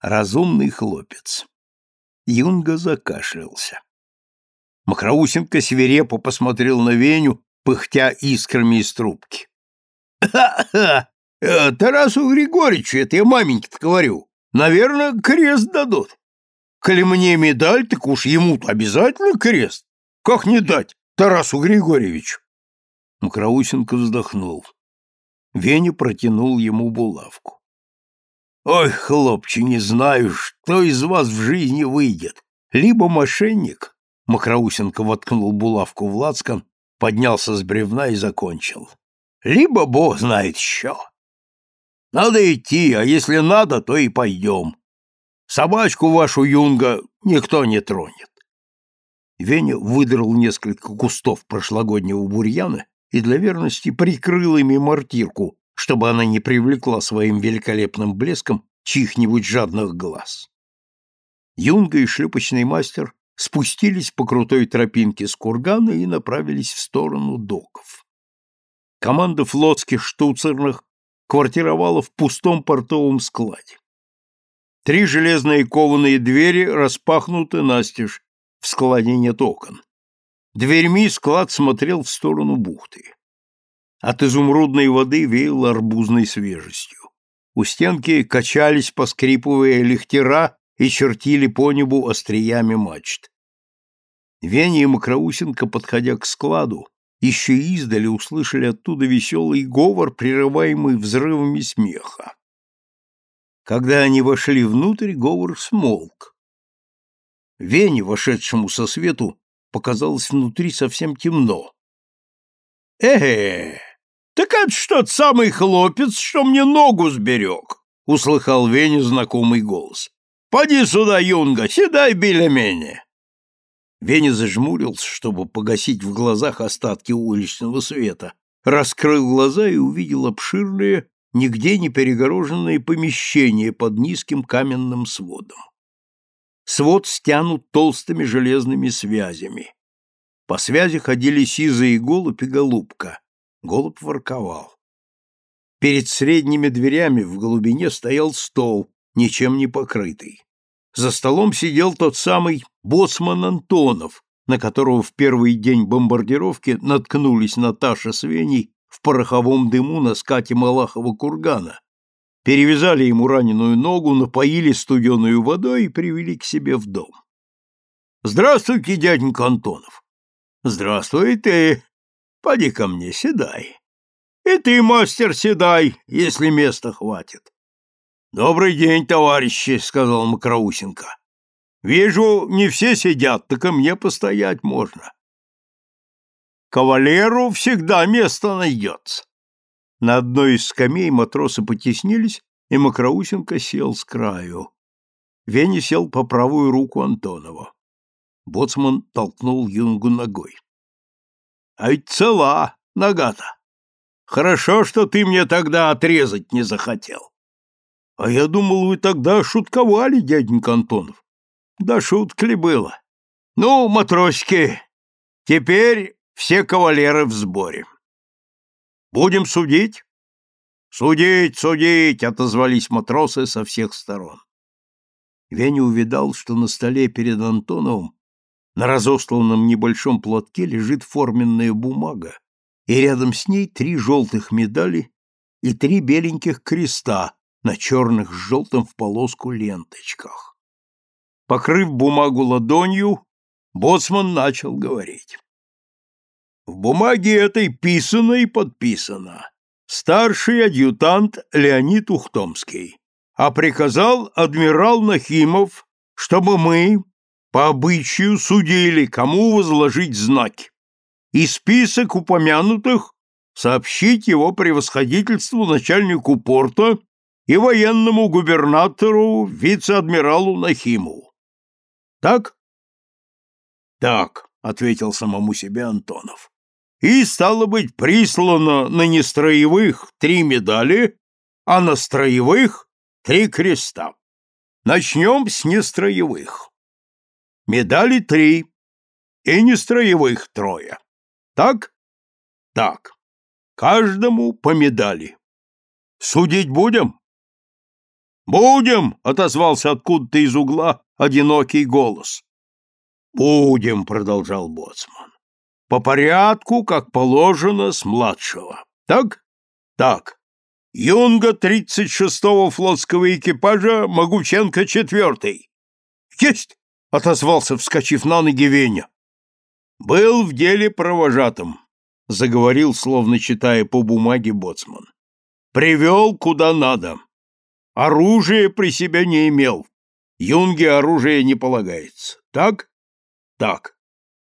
Разумный хлопец. Юнга закашлялся. Макроусенко свирепо посмотрел на Веню, пыхтя искрами из трубки. «Ха-ха! Э, Тарасу Григорьевичу, это я маменьке-то говорю, наверное, крест дадут. Коли мне медаль, так уж ему-то обязательно крест. Как не дать Тарасу Григорьевичу?» Макроусенко вздохнул. Веня протянул ему булавку. Ой, хлопче, не знаю, что из вас в жизни выйдет. Либо мошенник, Макроусенко воткнул булавку в лацкан, поднялся с бревна и закончил. Либо бог знает что. Надо идти, а если надо, то и пойдем. Собачку вашу, Юнга, никто не тронет. Веня выдрал несколько кустов прошлогоднего бурьяна и для верности прикрыл ими мортирку, чтобы она не привлекла своим великолепным блеском чьих-нибудь жадных глаз. Юнга и шлюпочный мастер спустились по крутой тропинке с кургана и направились в сторону доков. Команда флотских штуцерных квартировала в пустом портовом складе. Три железные кованые двери распахнуты настежь, в складе нет окон. Дверьми склад смотрел в сторону бухты. От изумрудной воды веяло арбузной свежестью. У стенки качались, поскрипывая лихтера, и чертили по небу остриями мачт. Веня и Макроусенко, подходя к складу, еще издали услышали оттуда веселый говор, прерываемый взрывами смеха. Когда они вошли внутрь, говор смолк. Вене, вошедшему со свету, показалось внутри совсем темно. «Э-э!» «Так это что тот самый хлопец, что мне ногу сберег!» — услыхал Веня знакомый голос. «Поди сюда, юнга, седай биля меня!» Веня зажмурился, чтобы погасить в глазах остатки уличного света, раскрыл глаза и увидел обширное, нигде не перегороженное помещение под низким каменным сводом. Свод стянут толстыми железными связями. По связи ходили сизые голубь и голубка. Голубь ворковал. Перед средними дверями в глубине стоял стол, ничем не покрытый. За столом сидел тот самый боцман Антонов, на которого в первый день бомбардировки наткнулись Наташа с Веней в пороховом дыму на скате Малахова кургана. Перевязали ему раненую ногу, напоили студеную водой и привели к себе в дом. «Здравствуйте, дяденька Антонов!» «Здравствуй ты!» Поди ко мне, седай. И ты, мастер, седай, если места хватит. Добрый день, товарищи, сказал Макроусенко. Вижу, не все сидят, так и мне постоять можно. Кавалеру всегда место найдется. На одной из скамей матросы потеснились, и Макроусенко сел с краю. Веня сел по правую руку Антонова. Боцман толкнул юнгу ногой. А ведь цела нога-то. Хорошо, что ты мне тогда отрезать не захотел. А я думал, вы тогда шутковали, дяденька Антонов. Да шутка ли было? Ну, матросики, теперь все кавалеры в сборе. Будем судить? Судить, судить, отозвались матросы со всех сторон. Веня увидал, что на столе перед Антоновым на разосланном небольшом платке лежит форменная бумага, и рядом с ней три желтых медали и три беленьких креста на черных с желтым в полоску ленточках. Покрыв бумагу ладонью, боцман начал говорить. В бумаге этой писано и подписано старший адъютант Леонид Ухтомский, а приказал адмирал Нахимов, чтобы мы, по обычаю судили, кому возложить знаки, и список упомянутых сообщить его превосходительству начальнику порта и военному губернатору вице-адмиралу Нахимову. Так? Так, ответил самому себе Антонов. И стало быть прислано на нестроевых три медали, а на строевых три креста. Начнем с нестроевых. Медали три, и нестроевых трое. Так? Так. Каждому по медали. Судить будем? «Будем!» — отозвался откуда-то из угла одинокий голос. «Будем!» — продолжал боцман. «По порядку, как положено, с младшего. Так? Так. Юнга 36-го флотского экипажа, Могученко 4 «Есть!» — отозвался, вскочив на ноги Веня. «Был в деле провожатым», — заговорил, словно читая по бумаге боцман. «Привел куда надо. Оружие при себе не имел. Юнге оружие не полагается. Так? Так.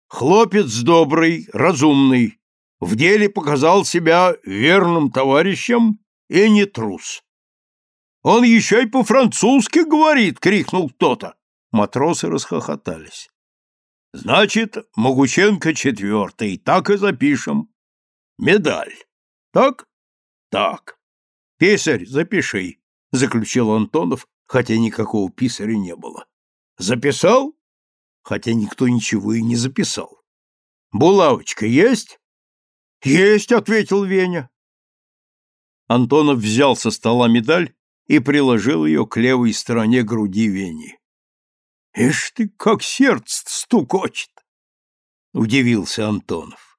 Хлопец добрый, разумный. В деле показал себя верным товарищем и не трус. Он еще и по-французски говорит, крикнул кто-то. Матросы расхохотались. Значит, Могученко четвертый, так и запишем. Медаль. Так? Так. Писарь, запиши, заключил Антонов, хотя никакого писаря не было. Записал? Хотя никто ничего и не записал. Булавочка есть? Есть, ответил Веня. Антонов взял со стола медаль и приложил ее к левой стороне груди Вени. «Ишь ты, как сердце стукочет!» — удивился Антонов.